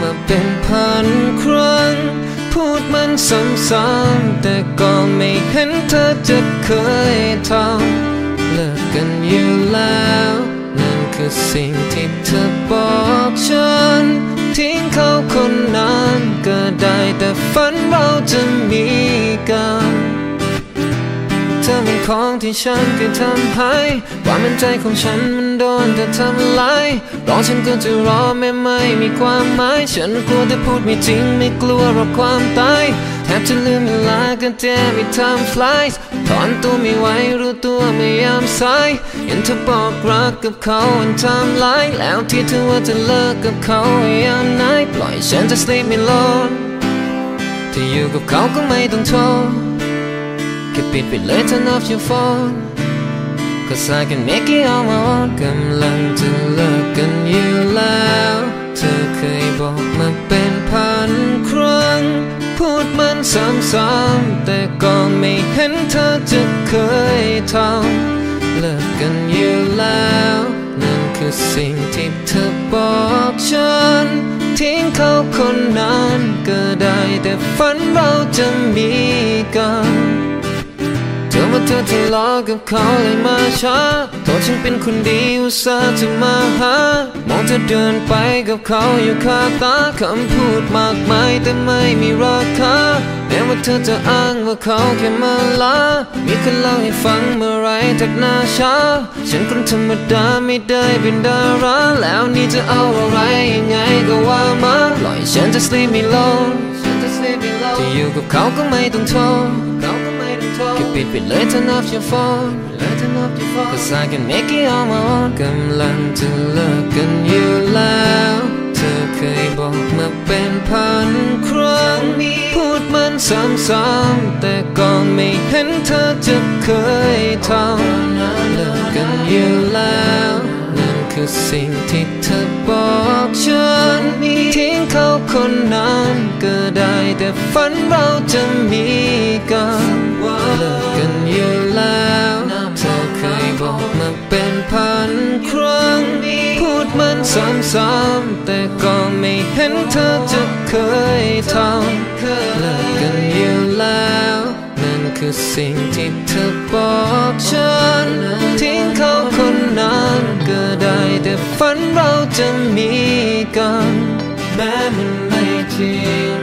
มาเป็นเพันครั้ง พูดมันซ้ำๆแต่ก็ไม่เห็นเธอจะเคยทำเลิกกันอยู่แล้ว นั่นคือสิ่งที่เธอบอกฉัน ทิ้งเขาคนนั้นก็ได้แต่ฝันเราจะ ของที่ฉันเคยทำให้ความมั่นใจของฉันมันโดนเธอทำลายรอฉันก็จะรอแม้ไม่มีความหมายฉันกลัวแต่พูดไม่จริงไม่กลัวหรอกความตายแทบจะลืมเวลากันแต่ไม่ทำฟลายถอนตัวไม่ไหวรู้ตัวไม่ยามสายเห็นเธอบอกรักกับเขาอันทำลายแล้วที่เธอว่าจะเลิกกับเขายามไหนปล่อยฉันจะ sleep alone ที่อยู่กับเขาก็ไม่ต้องโทษ แค่ปิดไปเลย turn off your phone Cause I can make it on my own กำลังจะเลิกกันอยู่แล้ว เธอเคยบอกมาเป็นพันครั้ง พูดมันซ้ำๆแต่ก็ไม่เห็นเธอจะเคยทำเลิกกันอยู่แล้ว นั่นคือสิ่งที่เธอบอกฉัน ทิ้งเขาคนนั้นก็ได้แต่ฝันเราจะมีกัน เธอทะเลาะกับเขาเลยมาช้าโทษฉันเป็นคนดีอุตส่าห์จะมาหามองเธอเดินไปกับเขาอยู่คาตาคำพูดมากมายแต่ไม่มีราคาแม้ว่าเธอจะอ้างว่าเขาแค่มาลามีคนเล่าให้ฟังเมื่อไรจากหน้าช้า ฉันคนธรรมดาไม่ได้เป็นดาราแล้วนี่จะเอาอะไรยังไงก็ว่ามาปล่อยฉันจะ sleep me alone ที่อยู่กับเขาก็ไม่ต้องโทษแค่ปิดไปเลย turn off your phone Cause I can make it on my own กำลังจะเลิกกันอยู่แล้ว เธอเคยบอกมาเป็นพันครั้ง พูดมันซ้ำๆแต่ก็ไม่เห็นเธอจะเคยทำเลิกกันอยู่แล้วนั่นคือสิ่งที่เธอบอกฉันทิ้งเขาคนนั้นก็ได้แต่ฝันเราจะมีกัน ซ้ำๆแต่ก็ไม่เห็นเธอจะเคยทำเลิกกันอยู่แล้ว นั่นคือสิ่งที่เธอบอกฉัน ทิ้งเขาคนนั้นก็ได้แต่ฝันเราจะมีกัน แม้มันไม่จริง